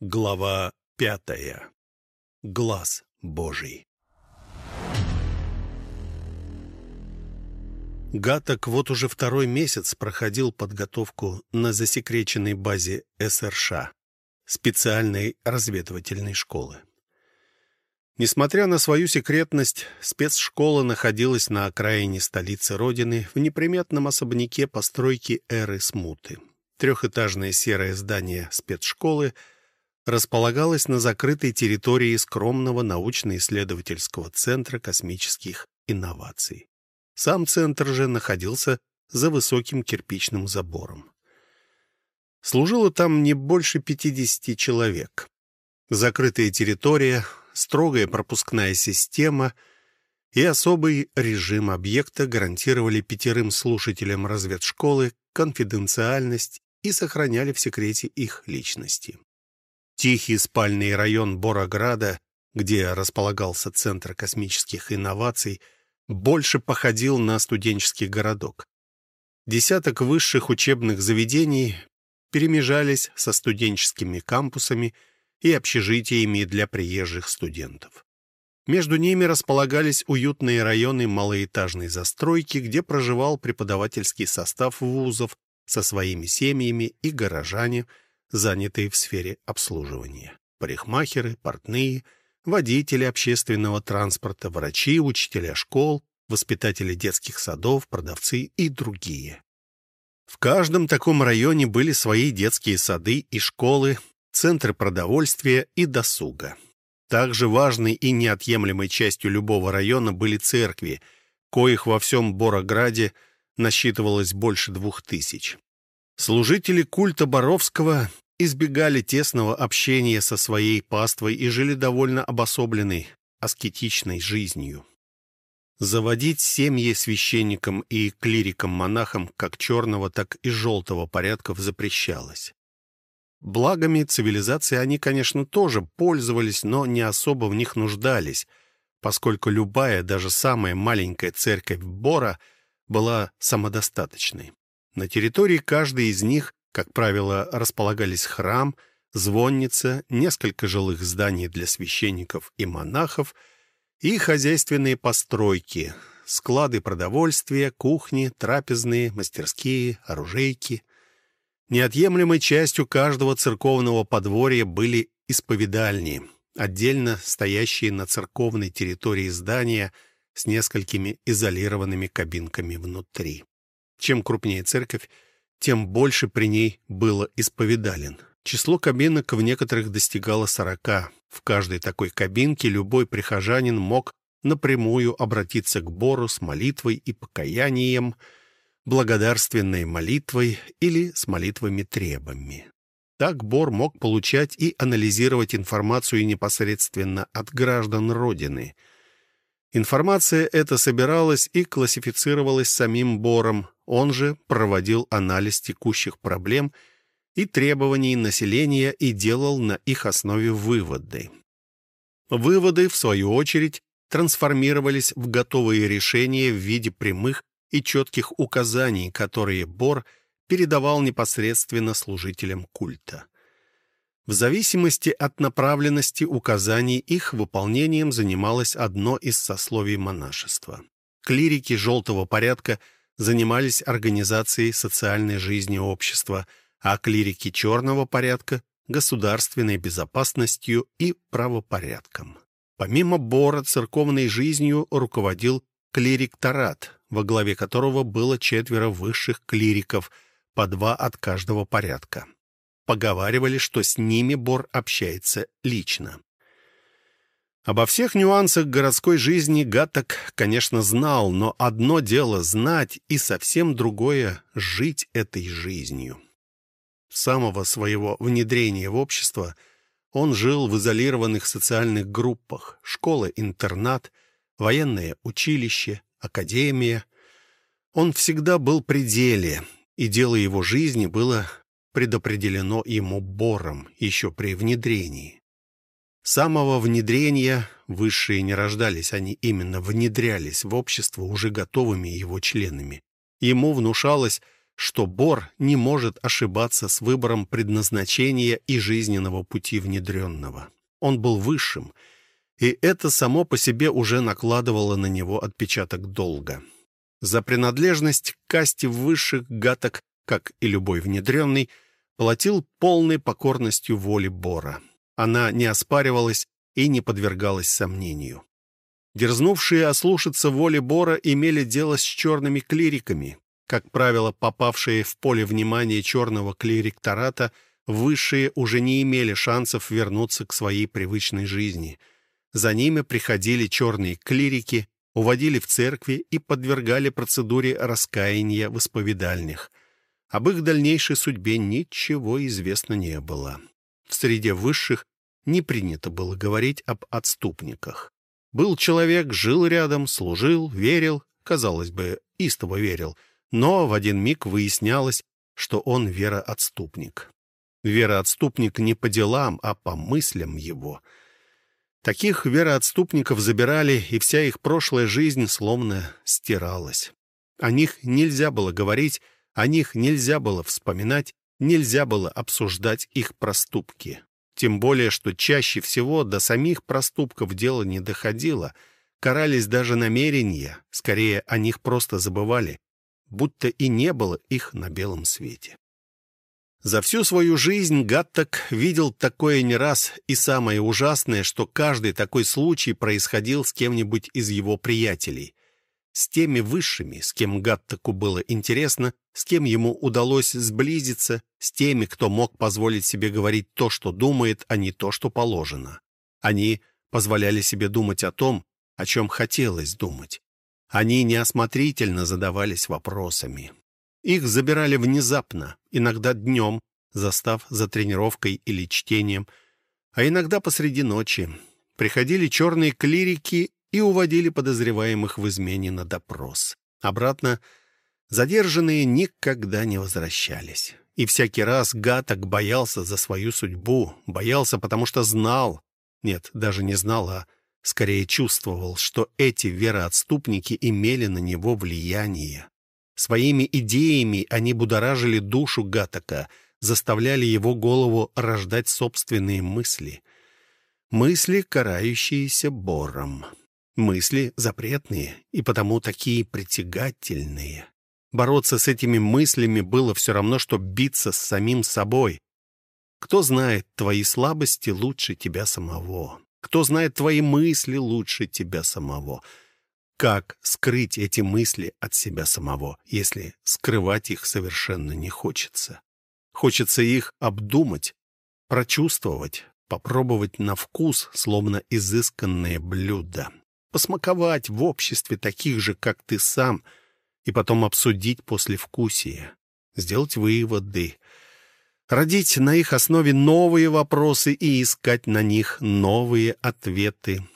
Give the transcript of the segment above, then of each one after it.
Глава пятая. Глаз Божий. Гаток вот уже второй месяц проходил подготовку на засекреченной базе СРШ, специальной разведывательной школы. Несмотря на свою секретность, спецшкола находилась на окраине столицы Родины в неприметном особняке постройки эры Смуты. Трехэтажное серое здание спецшколы — располагалась на закрытой территории скромного научно-исследовательского центра космических инноваций. Сам центр же находился за высоким кирпичным забором. Служило там не больше 50 человек. Закрытая территория, строгая пропускная система и особый режим объекта гарантировали пятерым слушателям разведшколы конфиденциальность и сохраняли в секрете их личности. Тихий спальный район Борограда, где располагался Центр космических инноваций, больше походил на студенческий городок. Десяток высших учебных заведений перемежались со студенческими кампусами и общежитиями для приезжих студентов. Между ними располагались уютные районы малоэтажной застройки, где проживал преподавательский состав вузов со своими семьями и горожане – занятые в сфере обслуживания. Парикмахеры, портные, водители общественного транспорта, врачи, учителя школ, воспитатели детских садов, продавцы и другие. В каждом таком районе были свои детские сады и школы, центры продовольствия и досуга. Также важной и неотъемлемой частью любого района были церкви, коих во всем Борограде насчитывалось больше двух тысяч. Служители культа Боровского избегали тесного общения со своей паствой и жили довольно обособленной, аскетичной жизнью. Заводить семьи священникам и клирикам-монахам как черного, так и желтого порядков запрещалось. Благами цивилизации они, конечно, тоже пользовались, но не особо в них нуждались, поскольку любая, даже самая маленькая церковь Бора была самодостаточной. На территории каждой из них, как правило, располагались храм, звонница, несколько жилых зданий для священников и монахов и хозяйственные постройки, склады продовольствия, кухни, трапезные, мастерские, оружейки. Неотъемлемой частью каждого церковного подворья были исповедальни, отдельно стоящие на церковной территории здания с несколькими изолированными кабинками внутри. Чем крупнее церковь, тем больше при ней было исповедален. Число кабинок в некоторых достигало сорока. В каждой такой кабинке любой прихожанин мог напрямую обратиться к Бору с молитвой и покаянием, благодарственной молитвой или с молитвами-требами. Так Бор мог получать и анализировать информацию непосредственно от граждан Родины. Информация эта собиралась и классифицировалась самим Бором, он же проводил анализ текущих проблем и требований населения и делал на их основе выводы. Выводы, в свою очередь, трансформировались в готовые решения в виде прямых и четких указаний, которые Бор передавал непосредственно служителям культа. В зависимости от направленности указаний их выполнением занималось одно из сословий монашества. Клирики желтого порядка – занимались организацией социальной жизни общества, а клирики черного порядка – государственной безопасностью и правопорядком. Помимо Бора церковной жизнью руководил клирик Тарат, во главе которого было четверо высших клириков, по два от каждого порядка. Поговаривали, что с ними Бор общается лично. Обо всех нюансах городской жизни Гаток, конечно, знал, но одно дело знать и совсем другое — жить этой жизнью. С самого своего внедрения в общество он жил в изолированных социальных группах, школа-интернат, военное училище, академия. Он всегда был при деле, и дело его жизни было предопределено ему Бором еще при внедрении самого внедрения высшие не рождались, они именно внедрялись в общество уже готовыми его членами. Ему внушалось, что Бор не может ошибаться с выбором предназначения и жизненного пути внедренного. Он был высшим, и это само по себе уже накладывало на него отпечаток долга. За принадлежность к касте высших гаток, как и любой внедренный, платил полной покорностью воли Бора. Она не оспаривалась и не подвергалась сомнению. Дерзнувшие ослушаться воли Бора имели дело с черными клириками. Как правило, попавшие в поле внимания черного клириктората, высшие уже не имели шансов вернуться к своей привычной жизни. За ними приходили черные клирики, уводили в церкви и подвергали процедуре раскаяния в исповедальнях. Об их дальнейшей судьбе ничего известно не было. В среде высших не принято было говорить об отступниках. Был человек, жил рядом, служил, верил, казалось бы, истово верил, но в один миг выяснялось, что он вероотступник. Вероотступник не по делам, а по мыслям его. Таких вероотступников забирали, и вся их прошлая жизнь словно стиралась. О них нельзя было говорить, о них нельзя было вспоминать, нельзя было обсуждать их проступки. Тем более, что чаще всего до самих проступков дело не доходило, карались даже намерения, скорее о них просто забывали, будто и не было их на белом свете. За всю свою жизнь Гаттак видел такое не раз, и самое ужасное, что каждый такой случай происходил с кем-нибудь из его приятелей с теми высшими, с кем Гаттаку было интересно, с кем ему удалось сблизиться, с теми, кто мог позволить себе говорить то, что думает, а не то, что положено. Они позволяли себе думать о том, о чем хотелось думать. Они неосмотрительно задавались вопросами. Их забирали внезапно, иногда днем, застав за тренировкой или чтением, а иногда посреди ночи. Приходили черные клирики и уводили подозреваемых в измене на допрос. Обратно задержанные никогда не возвращались. И всякий раз Гаток боялся за свою судьбу, боялся, потому что знал, нет, даже не знал, а скорее чувствовал, что эти вероотступники имели на него влияние. Своими идеями они будоражили душу Гатака, заставляли его голову рождать собственные мысли. Мысли, карающиеся Бором. Мысли запретные и потому такие притягательные. Бороться с этими мыслями было все равно, что биться с самим собой. Кто знает твои слабости лучше тебя самого? Кто знает твои мысли лучше тебя самого? Как скрыть эти мысли от себя самого, если скрывать их совершенно не хочется? Хочется их обдумать, прочувствовать, попробовать на вкус, словно изысканное блюдо посмаковать в обществе таких же, как ты сам, и потом обсудить послевкусие, сделать выводы, родить на их основе новые вопросы и искать на них новые ответы.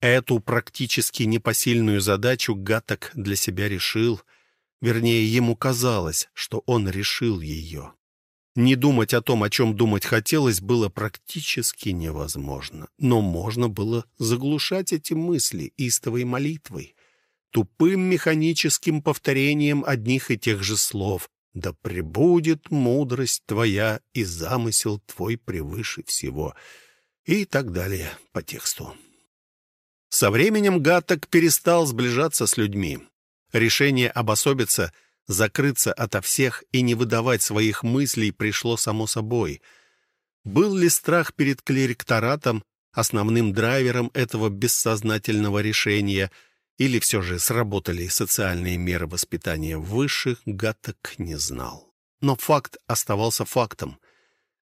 Эту практически непосильную задачу Гаток для себя решил, вернее, ему казалось, что он решил ее. Не думать о том, о чем думать хотелось, было практически невозможно. Но можно было заглушать эти мысли истовой молитвой, тупым механическим повторением одних и тех же слов. «Да пребудет мудрость твоя и замысел твой превыше всего» и так далее по тексту. Со временем Гаток перестал сближаться с людьми. Решение обособиться — Закрыться ото всех и не выдавать своих мыслей пришло само собой. Был ли страх перед клерикторатом основным драйвером этого бессознательного решения, или все же сработали социальные меры воспитания высших, Гаток не знал. Но факт оставался фактом.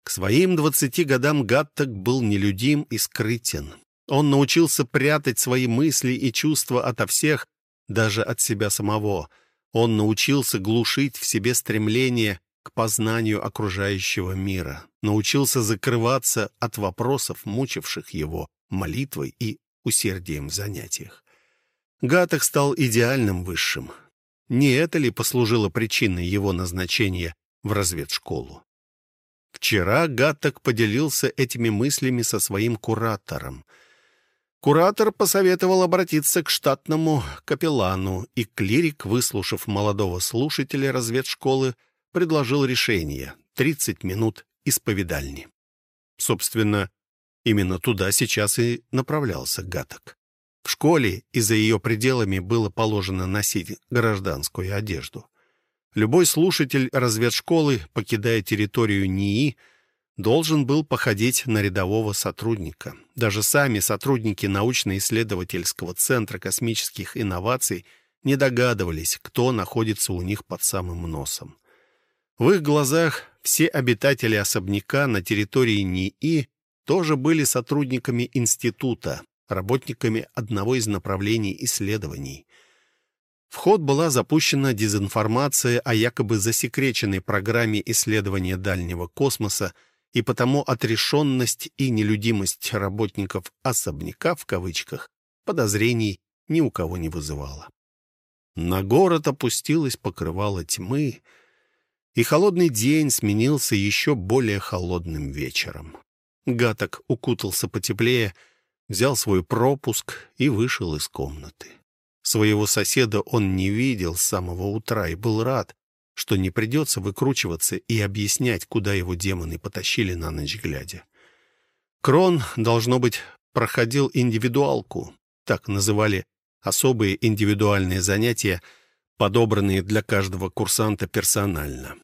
К своим двадцати годам Гатток был нелюдим и скрытен. Он научился прятать свои мысли и чувства ото всех, даже от себя самого — он научился глушить в себе стремление к познанию окружающего мира, научился закрываться от вопросов, мучивших его, молитвой и усердием в занятиях. Гаток стал идеальным высшим. Не это ли послужило причиной его назначения в разведшколу? Вчера Гаток поделился этими мыслями со своим куратором. Куратор посоветовал обратиться к штатному капеллану, и клирик, выслушав молодого слушателя разведшколы, предложил решение — 30 минут исповедальни. Собственно, именно туда сейчас и направлялся Гаток. В школе и за ее пределами было положено носить гражданскую одежду. Любой слушатель разведшколы, покидая территорию НИИ, должен был походить на рядового сотрудника. Даже сами сотрудники научно-исследовательского центра космических инноваций не догадывались, кто находится у них под самым носом. В их глазах все обитатели особняка на территории НИИ тоже были сотрудниками института, работниками одного из направлений исследований. В ход была запущена дезинформация о якобы засекреченной программе исследования дальнего космоса, и потому отрешенность и нелюдимость работников «особняка» в кавычках подозрений ни у кого не вызывала. На город опустилось покрывало тьмы, и холодный день сменился еще более холодным вечером. Гаток укутался потеплее, взял свой пропуск и вышел из комнаты. Своего соседа он не видел с самого утра и был рад, что не придется выкручиваться и объяснять, куда его демоны потащили на ночь глядя. Крон, должно быть, проходил индивидуалку, так называли особые индивидуальные занятия, подобранные для каждого курсанта персонально.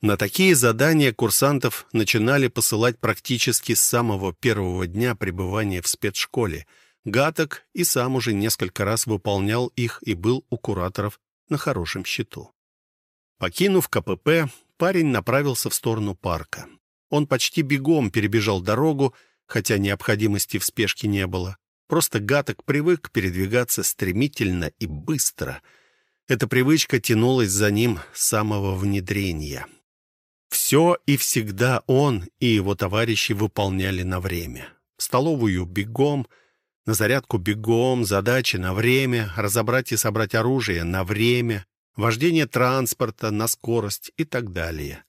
На такие задания курсантов начинали посылать практически с самого первого дня пребывания в спецшколе – Гаток и сам уже несколько раз выполнял их и был у кураторов на хорошем счету. Покинув КПП, парень направился в сторону парка. Он почти бегом перебежал дорогу, хотя необходимости в спешке не было. Просто Гаток привык передвигаться стремительно и быстро. Эта привычка тянулась за ним с самого внедрения. Все и всегда он и его товарищи выполняли на время. В столовую бегом — на зарядку бегом, задачи на время, разобрать и собрать оружие на время, вождение транспорта на скорость и так далее.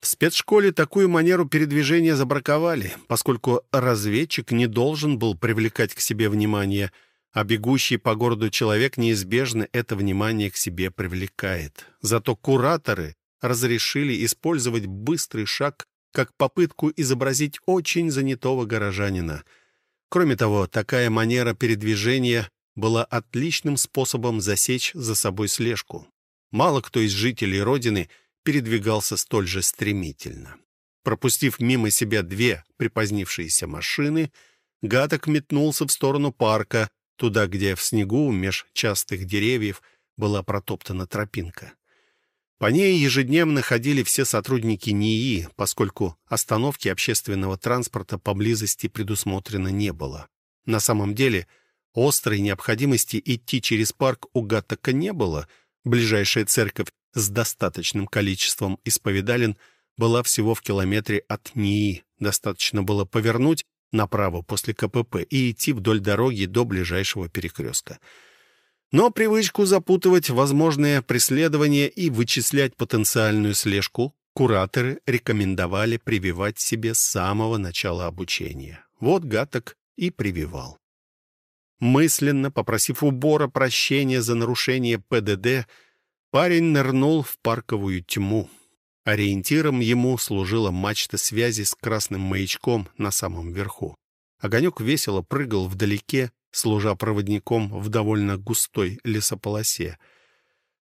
В спецшколе такую манеру передвижения забраковали, поскольку разведчик не должен был привлекать к себе внимание, а бегущий по городу человек неизбежно это внимание к себе привлекает. Зато кураторы разрешили использовать быстрый шаг как попытку изобразить очень занятого горожанина — Кроме того, такая манера передвижения была отличным способом засечь за собой слежку. Мало кто из жителей родины передвигался столь же стремительно. Пропустив мимо себя две припозднившиеся машины, Гаток метнулся в сторону парка, туда, где в снегу меж частых деревьев была протоптана тропинка. По ней ежедневно ходили все сотрудники НИИ, поскольку остановки общественного транспорта поблизости предусмотрено не было. На самом деле, острой необходимости идти через парк у Гаттака не было. Ближайшая церковь с достаточным количеством исповедален была всего в километре от НИИ. Достаточно было повернуть направо после КПП и идти вдоль дороги до ближайшего перекрестка. Но привычку запутывать возможное преследование и вычислять потенциальную слежку кураторы рекомендовали прививать себе с самого начала обучения. Вот Гаток и прививал. Мысленно попросив убора прощения за нарушение ПДД, парень нырнул в парковую тьму. Ориентиром ему служила мачта связи с красным маячком на самом верху. Огонек весело прыгал вдалеке, служа проводником в довольно густой лесополосе.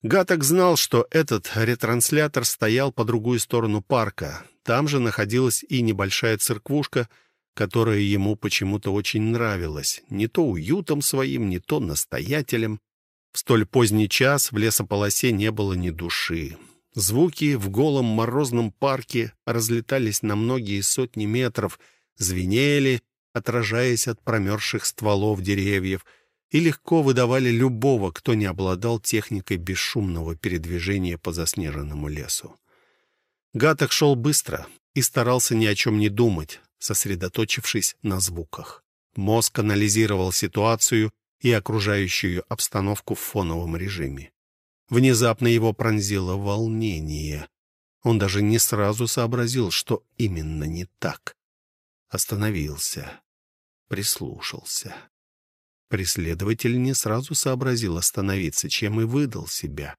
Гаток знал, что этот ретранслятор стоял по другую сторону парка. Там же находилась и небольшая церквушка, которая ему почему-то очень нравилась. Не то уютом своим, не то настоятелем. В столь поздний час в лесополосе не было ни души. Звуки в голом морозном парке разлетались на многие сотни метров, звенели отражаясь от промерзших стволов деревьев, и легко выдавали любого, кто не обладал техникой бесшумного передвижения по заснеженному лесу. Гаток шел быстро и старался ни о чем не думать, сосредоточившись на звуках. Мозг анализировал ситуацию и окружающую обстановку в фоновом режиме. Внезапно его пронзило волнение. Он даже не сразу сообразил, что именно не так. Остановился прислушался. Преследователь не сразу сообразил остановиться, чем и выдал себя.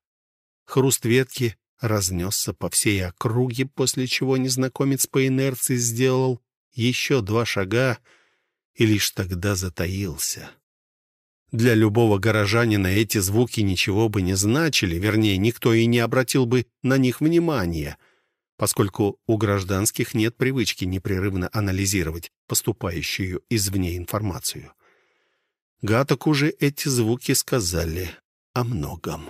Хруст ветки разнесся по всей округе, после чего незнакомец по инерции сделал еще два шага и лишь тогда затаился. Для любого горожанина эти звуки ничего бы не значили, вернее, никто и не обратил бы на них внимания, поскольку у гражданских нет привычки непрерывно анализировать поступающую извне информацию. Гаток уже эти звуки сказали о многом.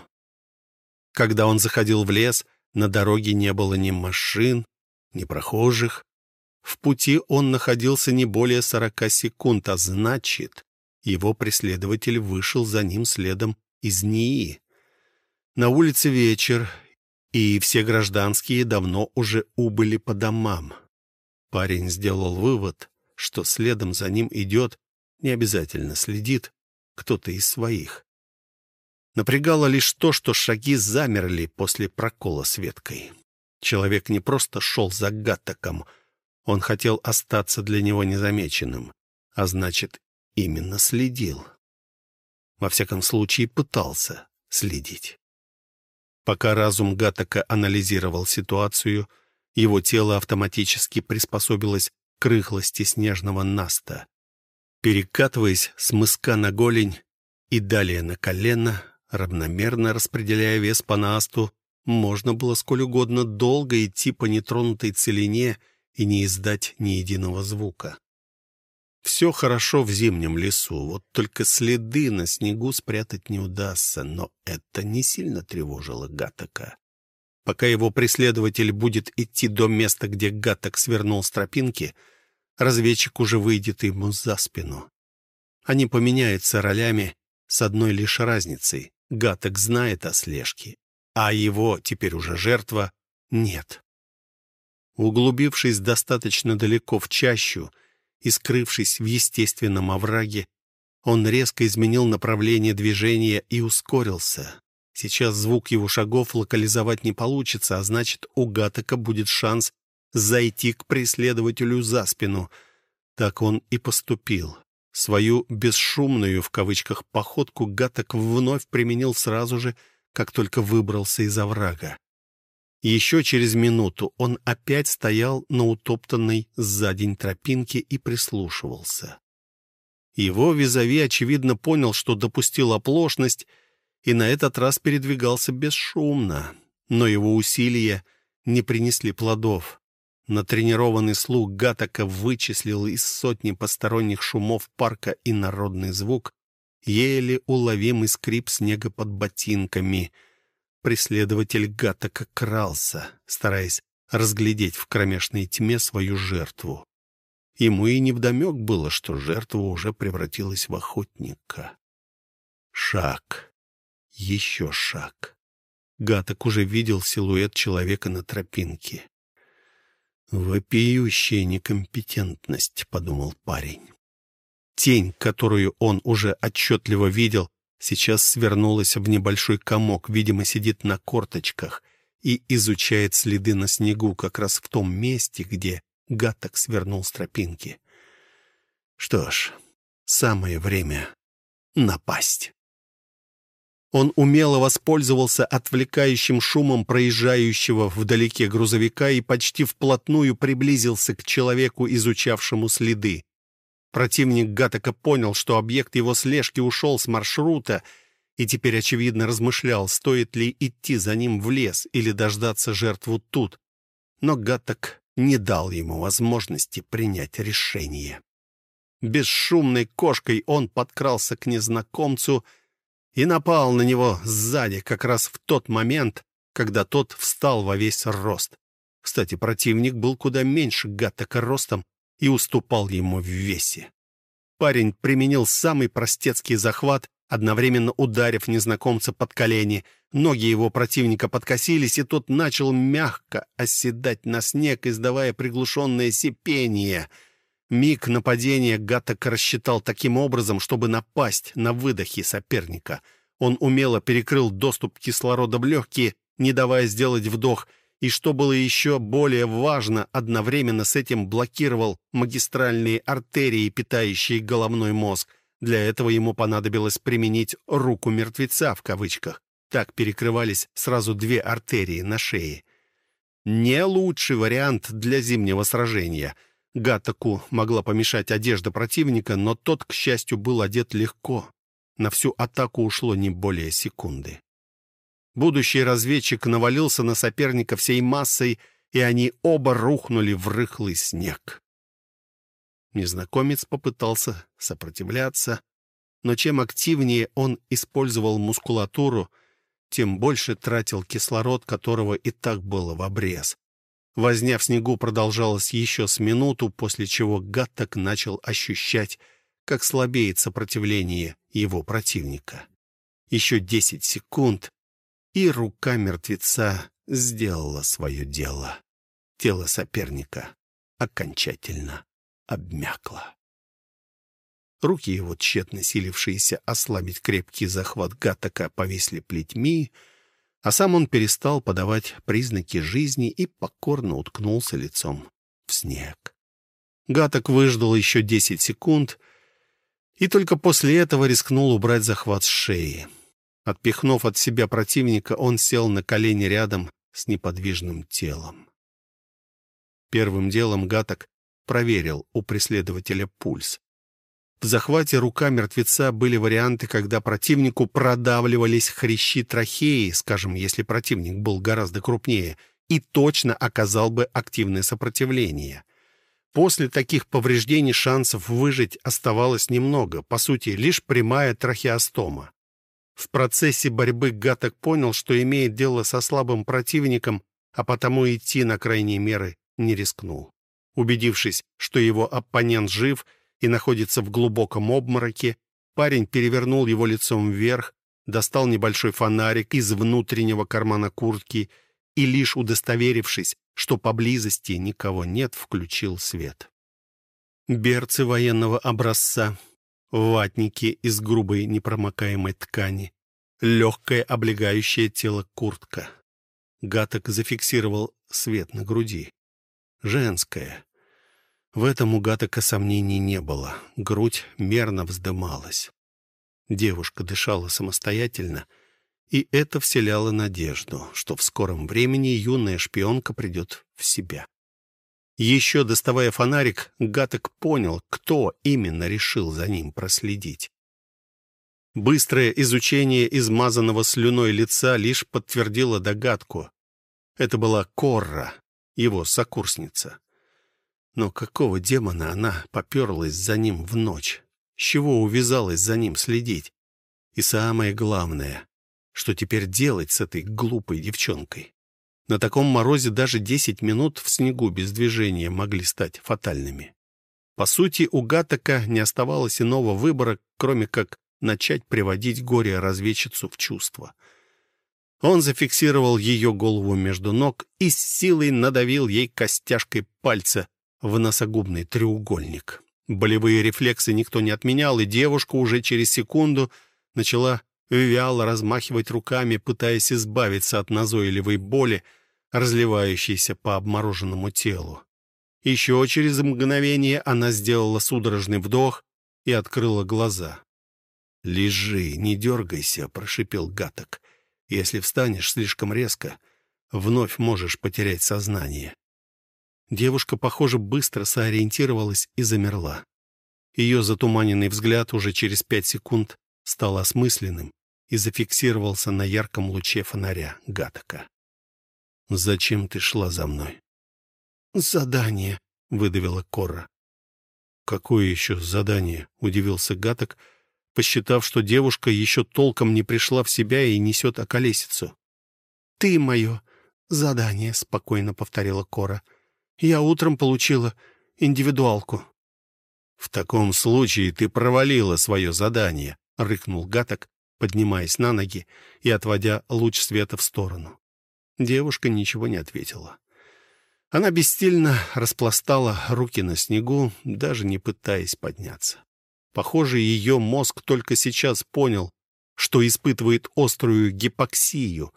Когда он заходил в лес, на дороге не было ни машин, ни прохожих. В пути он находился не более сорока секунд, а значит, его преследователь вышел за ним следом из НИИ. На улице вечер, и все гражданские давно уже убыли по домам. Парень сделал вывод, что следом за ним идет, не обязательно следит, кто-то из своих. Напрягало лишь то, что шаги замерли после прокола с веткой. Человек не просто шел за гатоком, он хотел остаться для него незамеченным, а значит, именно следил. Во всяком случае, пытался следить. Пока разум Гатака анализировал ситуацию, его тело автоматически приспособилось к рыхлости снежного наста. Перекатываясь с мыска на голень и далее на колено, Равномерно распределяя вес по насту, можно было сколь угодно долго идти по нетронутой целине и не издать ни единого звука. Все хорошо в зимнем лесу, вот только следы на снегу спрятать не удастся, но это не сильно тревожило Гатака. Пока его преследователь будет идти до места, где Гаток свернул с тропинки, разведчик уже выйдет ему за спину. Они поменяются ролями с одной лишь разницей. Гаток знает о слежке, а его, теперь уже жертва, нет. Углубившись достаточно далеко в чащу и скрывшись в естественном овраге, он резко изменил направление движения и ускорился. Сейчас звук его шагов локализовать не получится, а значит, у Гатака будет шанс зайти к преследователю за спину. Так он и поступил. Свою «бесшумную» в кавычках походку Гаток вновь применил сразу же, как только выбрался из оврага. Еще через минуту он опять стоял на утоптанной за день тропинке и прислушивался. Его визави, очевидно, понял, что допустил оплошность, и на этот раз передвигался бесшумно, но его усилия не принесли плодов. Натренированный слух Гатака вычислил из сотни посторонних шумов парка и народный звук, еле уловимый скрип снега под ботинками. Преследователь Гатака крался, стараясь разглядеть в кромешной тьме свою жертву. Ему и невдомек было, что жертва уже превратилась в охотника. Шаг. Еще шаг. Гаток уже видел силуэт человека на тропинке. «Вопиющая некомпетентность», — подумал парень. Тень, которую он уже отчетливо видел, сейчас свернулась в небольшой комок, видимо, сидит на корточках и изучает следы на снегу как раз в том месте, где гаток свернул с тропинки. Что ж, самое время напасть. Он умело воспользовался отвлекающим шумом проезжающего вдалеке грузовика и почти вплотную приблизился к человеку, изучавшему следы. Противник Гатака понял, что объект его слежки ушел с маршрута и теперь, очевидно, размышлял, стоит ли идти за ним в лес или дождаться жертву тут. Но Гатак не дал ему возможности принять решение. Бесшумной кошкой он подкрался к незнакомцу и напал на него сзади как раз в тот момент, когда тот встал во весь рост. Кстати, противник был куда меньше Гаттека ростом и уступал ему в весе. Парень применил самый простецкий захват, одновременно ударив незнакомца под колени. Ноги его противника подкосились, и тот начал мягко оседать на снег, издавая приглушенное сипение — Миг нападения Гаттек рассчитал таким образом, чтобы напасть на выдохи соперника. Он умело перекрыл доступ кислорода в легкие, не давая сделать вдох, и, что было еще более важно, одновременно с этим блокировал магистральные артерии, питающие головной мозг. Для этого ему понадобилось применить «руку мертвеца» в кавычках. Так перекрывались сразу две артерии на шее. Не лучший вариант для зимнего сражения. Гатаку могла помешать одежда противника, но тот, к счастью, был одет легко. На всю атаку ушло не более секунды. Будущий разведчик навалился на соперника всей массой, и они оба рухнули в рыхлый снег. Незнакомец попытался сопротивляться, но чем активнее он использовал мускулатуру, тем больше тратил кислород, которого и так было в обрез. Возня в снегу продолжалась еще с минуту, после чего гад так начал ощущать, как слабеет сопротивление его противника. Еще десять секунд, и рука мертвеца сделала свое дело. Тело соперника окончательно обмякло. Руки его, тщетно силившиеся ослабить крепкий захват Гатака, повисли плетьми, а сам он перестал подавать признаки жизни и покорно уткнулся лицом в снег. Гаток выждал еще десять секунд и только после этого рискнул убрать захват с шеи. Отпихнув от себя противника, он сел на колени рядом с неподвижным телом. Первым делом Гаток проверил у преследователя пульс. В захвате рука мертвеца были варианты, когда противнику продавливались хрящи трахеи, скажем, если противник был гораздо крупнее, и точно оказал бы активное сопротивление. После таких повреждений шансов выжить оставалось немного, по сути, лишь прямая трахеостома. В процессе борьбы Гаток понял, что имеет дело со слабым противником, а потому идти на крайние меры не рискнул. Убедившись, что его оппонент жив и находится в глубоком обмороке, парень перевернул его лицом вверх, достал небольшой фонарик из внутреннего кармана куртки и, лишь удостоверившись, что поблизости никого нет, включил свет. Берцы военного образца ватники из грубой непромокаемой ткани, легкое облегающее тело куртка. Гаток зафиксировал свет на груди. Женская. В этом у Гатока сомнений не было. Грудь мерно вздымалась. Девушка дышала самостоятельно, и это вселяло надежду, что в скором времени юная шпионка придет в себя. Еще доставая фонарик, Гаток понял, кто именно решил за ним проследить. Быстрое изучение измазанного слюной лица лишь подтвердило догадку. Это была Корра, его сокурсница. Но какого демона она поперлась за ним в ночь? С чего увязалась за ним следить? И самое главное, что теперь делать с этой глупой девчонкой? На таком морозе даже 10 минут в снегу без движения могли стать фатальными. По сути, у Гатака не оставалось иного выбора, кроме как начать приводить горе-разведчицу в чувство. Он зафиксировал ее голову между ног и с силой надавил ей костяшкой пальца в носогубный треугольник. Болевые рефлексы никто не отменял, и девушка уже через секунду начала вяло размахивать руками, пытаясь избавиться от назойливой боли, разливающейся по обмороженному телу. Еще через мгновение она сделала судорожный вдох и открыла глаза. «Лежи, не дергайся», — прошипел Гаток. «Если встанешь слишком резко, вновь можешь потерять сознание». Девушка, похоже, быстро сориентировалась и замерла. Ее затуманенный взгляд уже через пять секунд стал осмысленным и зафиксировался на ярком луче фонаря Гатака. «Зачем ты шла за мной?» «Задание», — выдавила Кора. «Какое еще задание?» — удивился Гаток, посчитав, что девушка еще толком не пришла в себя и несет околесицу. «Ты мое задание», — спокойно повторила Кора. «Я утром получила индивидуалку». «В таком случае ты провалила свое задание», — рыкнул Гаток, поднимаясь на ноги и отводя луч света в сторону. Девушка ничего не ответила. Она бесстильно распластала руки на снегу, даже не пытаясь подняться. Похоже, ее мозг только сейчас понял, что испытывает острую гипоксию.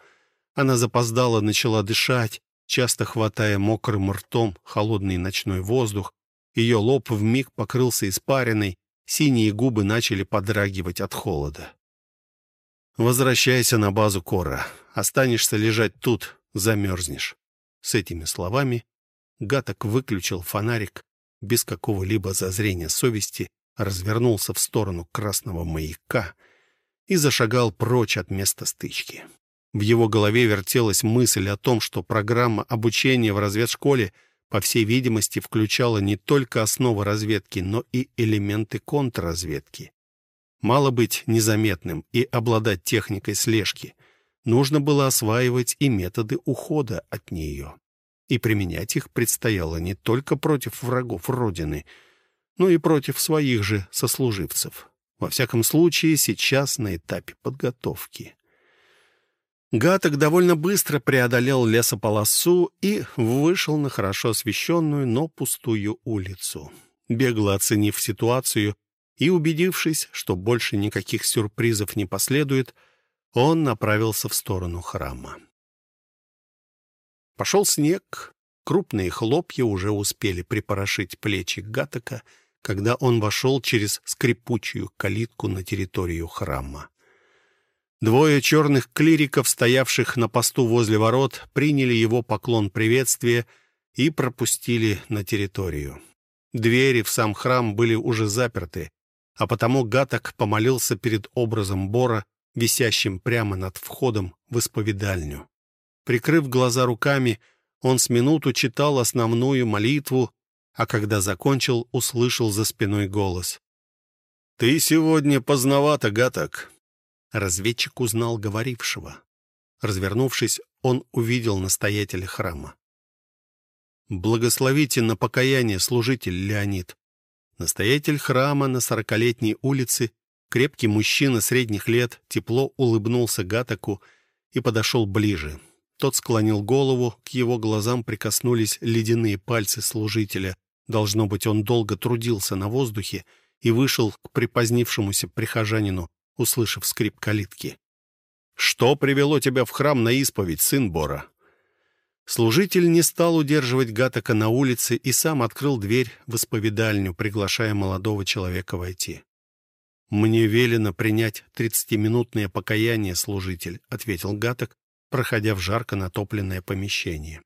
Она запоздала, начала дышать, часто хватая мокрым ртом холодный ночной воздух. Ее лоб вмиг покрылся испариной, синие губы начали подрагивать от холода. «Возвращайся на базу Кора. Останешься лежать тут, замерзнешь». С этими словами Гаток выключил фонарик без какого-либо зазрения совести, развернулся в сторону красного маяка и зашагал прочь от места стычки. В его голове вертелась мысль о том, что программа обучения в разведшколе, по всей видимости, включала не только основы разведки, но и элементы контрразведки. Мало быть незаметным и обладать техникой слежки. Нужно было осваивать и методы ухода от нее. И применять их предстояло не только против врагов Родины, но и против своих же сослуживцев. Во всяком случае, сейчас на этапе подготовки. Гаток довольно быстро преодолел лесополосу и вышел на хорошо освещенную, но пустую улицу. Бегло оценив ситуацию и убедившись, что больше никаких сюрпризов не последует, он направился в сторону храма. Пошел снег, крупные хлопья уже успели припорошить плечи Гатака, когда он вошел через скрипучую калитку на территорию храма. Двое черных клириков, стоявших на посту возле ворот, приняли его поклон приветствия и пропустили на территорию. Двери в сам храм были уже заперты, а потому Гаток помолился перед образом Бора, висящим прямо над входом в исповедальню. Прикрыв глаза руками, он с минуту читал основную молитву, а когда закончил, услышал за спиной голос. «Ты сегодня поздновато, Гаток. Разведчик узнал говорившего. Развернувшись, он увидел настоятеля храма. «Благословите на покаяние, служитель Леонид». Настоятель храма на сорокалетней улице, крепкий мужчина средних лет, тепло улыбнулся Гатаку и подошел ближе. Тот склонил голову, к его глазам прикоснулись ледяные пальцы служителя. Должно быть, он долго трудился на воздухе и вышел к припозднившемуся прихожанину услышав скрип калитки. «Что привело тебя в храм на исповедь, сын Бора?» Служитель не стал удерживать Гатака на улице и сам открыл дверь в исповедальню, приглашая молодого человека войти. «Мне велено принять тридцатиминутное покаяние, служитель», — ответил Гаток, проходя в жарко натопленное помещение.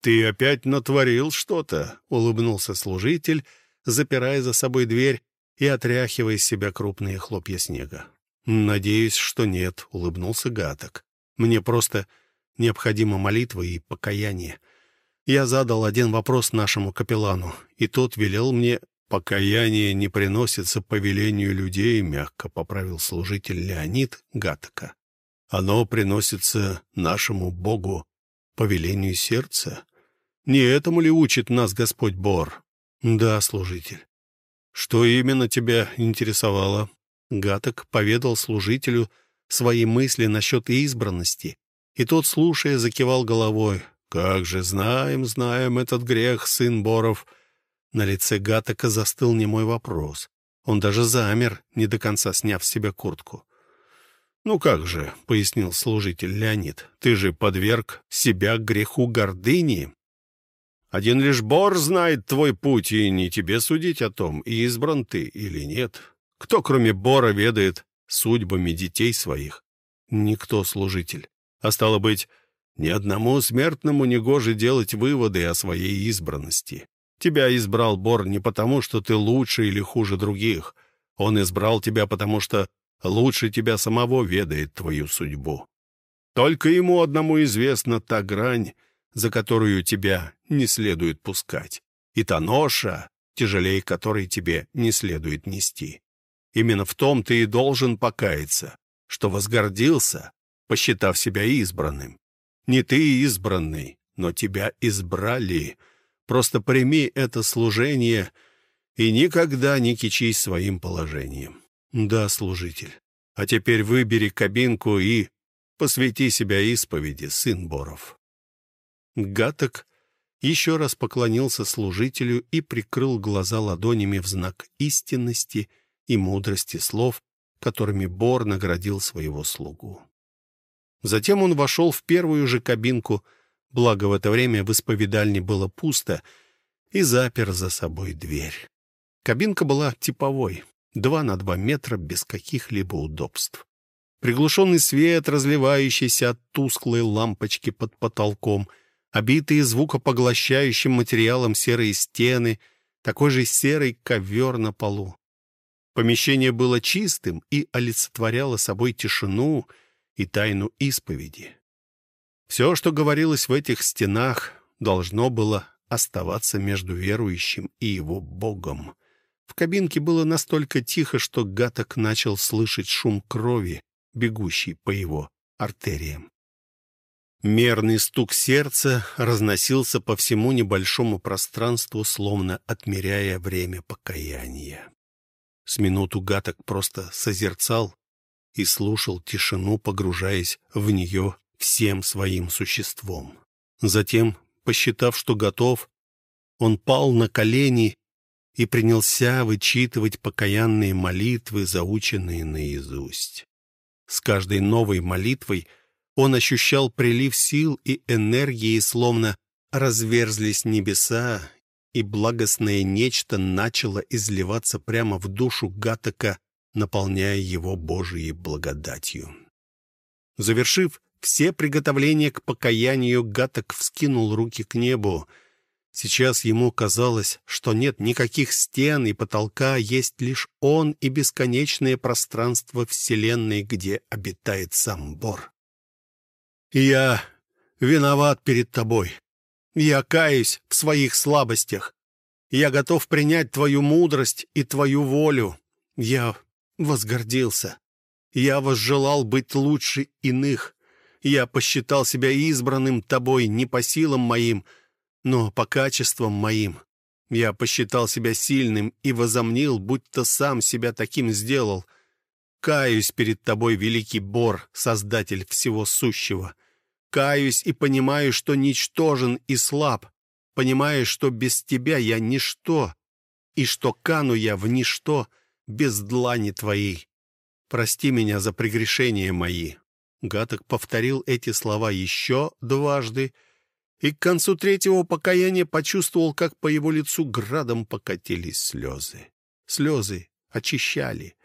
«Ты опять натворил что-то?» — улыбнулся служитель, запирая за собой дверь и отряхивая из себя крупные хлопья снега. «Надеюсь, что нет», — улыбнулся Гаток. «Мне просто необходима молитва и покаяние. Я задал один вопрос нашему капеллану, и тот велел мне «Покаяние не приносится по велению людей», — мягко поправил служитель Леонид Гатака. «Оно приносится нашему Богу по велению сердца. Не этому ли учит нас Господь Бор?» «Да, служитель. «Что именно тебя интересовало?» Гаток поведал служителю свои мысли насчет избранности, и тот, слушая, закивал головой. «Как же знаем, знаем этот грех, сын Боров!» На лице Гатака застыл немой вопрос. Он даже замер, не до конца сняв с себя куртку. «Ну как же», — пояснил служитель Леонид, — «ты же подверг себя греху гордыни, один лишь Бор знает твой путь, и не тебе судить о том, избран ты или нет. Кто, кроме Бора, ведает судьбами детей своих? Никто, служитель. А стало быть, ни одному смертному не гоже делать выводы о своей избранности. Тебя избрал Бор не потому, что ты лучше или хуже других. Он избрал тебя, потому что лучше тебя самого ведает твою судьбу. Только ему одному известна та грань, за которую тебя не следует пускать, и та ноша, тяжелее которой тебе не следует нести. Именно в том ты и должен покаяться, что возгордился, посчитав себя избранным. Не ты избранный, но тебя избрали. Просто прими это служение и никогда не кичись своим положением. Да, служитель. А теперь выбери кабинку и посвяти себя исповеди, сын Боров. Гаток еще раз поклонился служителю и прикрыл глаза ладонями в знак истинности и мудрости слов, которыми Бор наградил своего слугу. Затем он вошел в первую же кабинку, Благо в это время в исповедальне было пусто и запер за собой дверь. Кабинка была типовой, два на два метра без каких-либо удобств. Приглушенный свет, разливающийся от тусклой лампочки под потолком, обитые звукопоглощающим материалом серые стены, такой же серый ковер на полу. Помещение было чистым и олицетворяло собой тишину и тайну исповеди. Все, что говорилось в этих стенах, должно было оставаться между верующим и его Богом. В кабинке было настолько тихо, что Гаток начал слышать шум крови, бегущей по его артериям. Мерный стук сердца разносился по всему небольшому пространству, словно отмеряя время покаяния. С минуту Гаток просто созерцал и слушал тишину, погружаясь в нее всем своим существом. Затем, посчитав, что готов, он пал на колени и принялся вычитывать покаянные молитвы, заученные наизусть. С каждой новой молитвой он ощущал прилив сил и энергии, словно разверзлись небеса, и благостное нечто начало изливаться прямо в душу Гатака, наполняя его Божией благодатью. Завершив все приготовления к покаянию, Гаток вскинул руки к небу — Сейчас ему казалось, что нет никаких стен и потолка, есть лишь он и бесконечное пространство Вселенной, где обитает сам Бор. «Я виноват перед тобой. Я каюсь в своих слабостях. Я готов принять твою мудрость и твою волю. Я возгордился. Я возжелал быть лучше иных. Я посчитал себя избранным тобой не по силам моим, — но по качествам моим. Я посчитал себя сильным и возомнил, будто сам себя таким сделал. Каюсь перед тобой, великий Бор, создатель всего сущего. Каюсь и понимаю, что ничтожен и слаб. Понимаю, что без тебя я ничто, и что кану я в ничто без длани твоей. Прости меня за прегрешения мои». Гаток повторил эти слова еще дважды, и к концу третьего покаяния почувствовал, как по его лицу градом покатились слезы. Слезы очищали.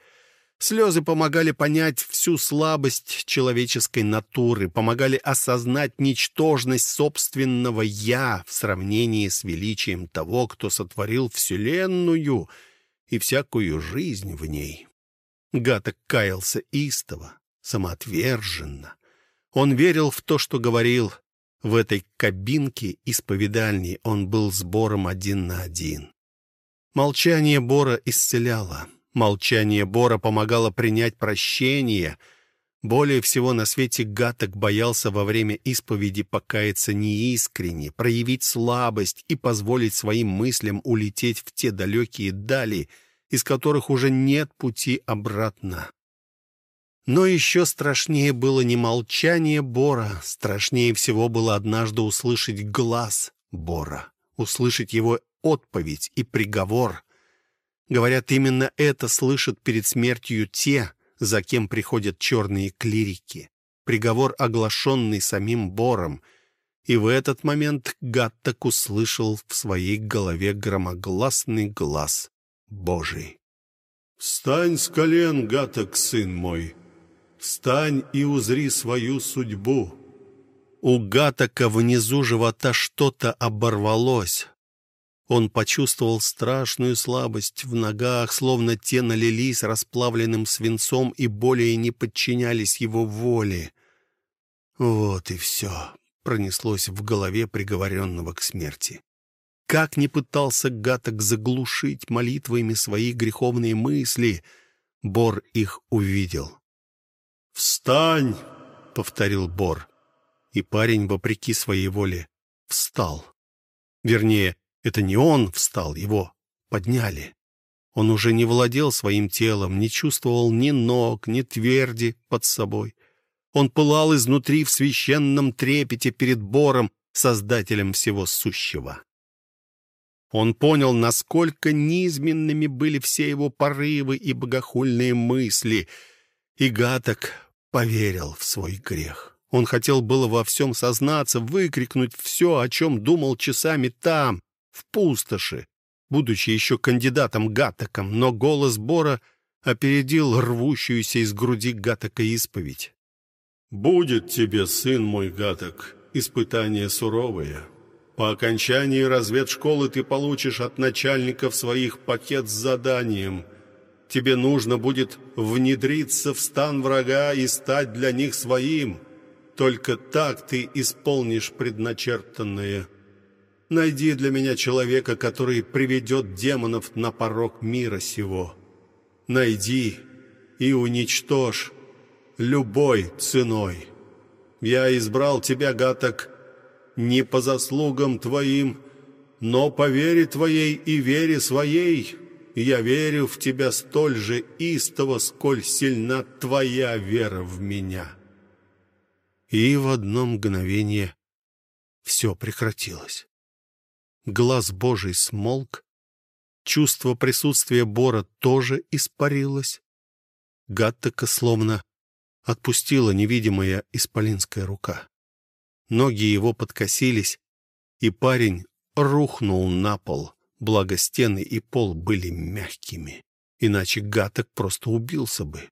Слезы помогали понять всю слабость человеческой натуры, помогали осознать ничтожность собственного «я» в сравнении с величием того, кто сотворил Вселенную и всякую жизнь в ней. Гаток каялся истово, самоотверженно. Он верил в то, что говорил, в этой кабинке исповедальни он был сбором один на один. Молчание Бора исцеляло. Молчание Бора помогало принять прощение. Более всего на свете Гаток боялся во время исповеди покаяться неискренне, проявить слабость и позволить своим мыслям улететь в те далекие дали, из которых уже нет пути обратно. Но еще страшнее было не молчание Бора, страшнее всего было однажды услышать глаз Бора, услышать его отповедь и приговор. Говорят, именно это слышат перед смертью те, за кем приходят черные клирики. Приговор, оглашенный самим Бором. И в этот момент Гаттак услышал в своей голове громогласный глаз Божий. «Встань с колен, Гаттак, сын мой!» Встань и узри свою судьбу». У Гатака внизу живота что-то оборвалось. Он почувствовал страшную слабость в ногах, словно те налились расплавленным свинцом и более не подчинялись его воле. Вот и все пронеслось в голове приговоренного к смерти. Как ни пытался Гаток заглушить молитвами свои греховные мысли, Бор их увидел. «Встань!» — повторил Бор. И парень, вопреки своей воле, встал. Вернее, это не он встал, его подняли. Он уже не владел своим телом, не чувствовал ни ног, ни тверди под собой. Он пылал изнутри в священном трепете перед Бором, создателем всего сущего. Он понял, насколько низменными были все его порывы и богохульные мысли — и Гаток поверил в свой грех. Он хотел было во всем сознаться, выкрикнуть все, о чем думал часами там, в пустоши, будучи еще кандидатом Гатаком, но голос Бора опередил рвущуюся из груди Гатака исповедь. «Будет тебе, сын мой Гатак, испытание суровое. По окончании разведшколы ты получишь от начальников своих пакет с заданием. Тебе нужно будет внедриться в стан врага и стать для них своим. Только так ты исполнишь предначертанное. Найди для меня человека, который приведет демонов на порог мира сего. Найди и уничтожь любой ценой. Я избрал тебя, Гаток, не по заслугам твоим, но по вере твоей и вере своей. Я верю в тебя столь же истово, сколь сильна твоя вера в меня». И в одно мгновение все прекратилось. Глаз Божий смолк, чувство присутствия Бора тоже испарилось. Гаттека словно отпустила невидимая исполинская рука. Ноги его подкосились, и парень рухнул на пол, благо стены и пол были мягкими, иначе Гаток просто убился бы.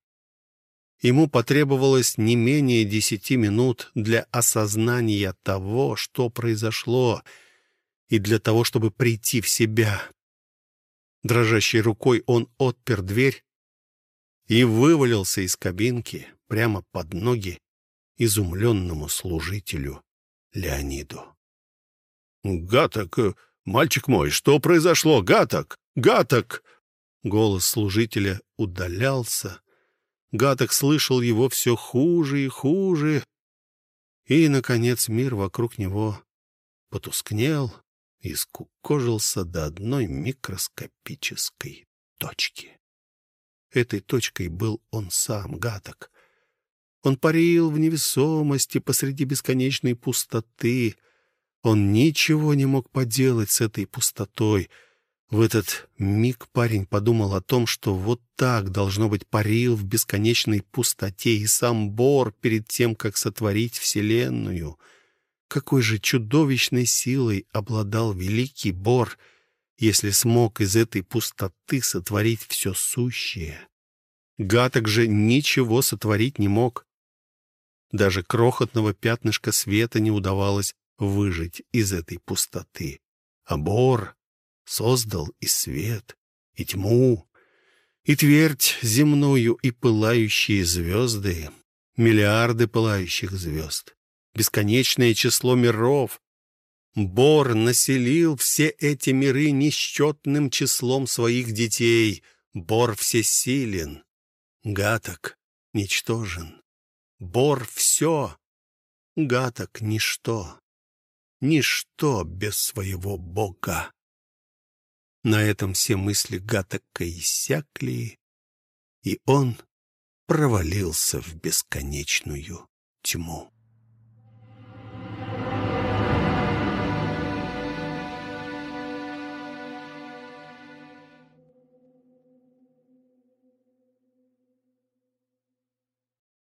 Ему потребовалось не менее десяти минут для осознания того, что произошло, и для того, чтобы прийти в себя. Дрожащей рукой он отпер дверь и вывалился из кабинки прямо под ноги изумленному служителю Леониду. «Гаток, мальчик мой, что произошло? Гаток! Гаток!» Голос служителя удалялся. Гаток слышал его все хуже и хуже. И, наконец, мир вокруг него потускнел и скукожился до одной микроскопической точки. Этой точкой был он сам, Гаток. Он парил в невесомости посреди бесконечной пустоты. Он ничего не мог поделать с этой пустотой. В этот миг парень подумал о том, что вот так, должно быть, парил в бесконечной пустоте и сам Бор перед тем, как сотворить Вселенную. Какой же чудовищной силой обладал великий Бор, если смог из этой пустоты сотворить все сущее. Гаток же ничего сотворить не мог. Даже крохотного пятнышка света не удавалось выжить из этой пустоты. А Бор создал и свет, и тьму, и твердь земную, и пылающие звезды, миллиарды пылающих звезд, бесконечное число миров. Бор населил все эти миры несчетным числом своих детей. Бор всесилен, гаток ничтожен. Бор — все, гаток — ничто, ничто без своего бога. На этом все мысли гатока иссякли, и он провалился в бесконечную тьму.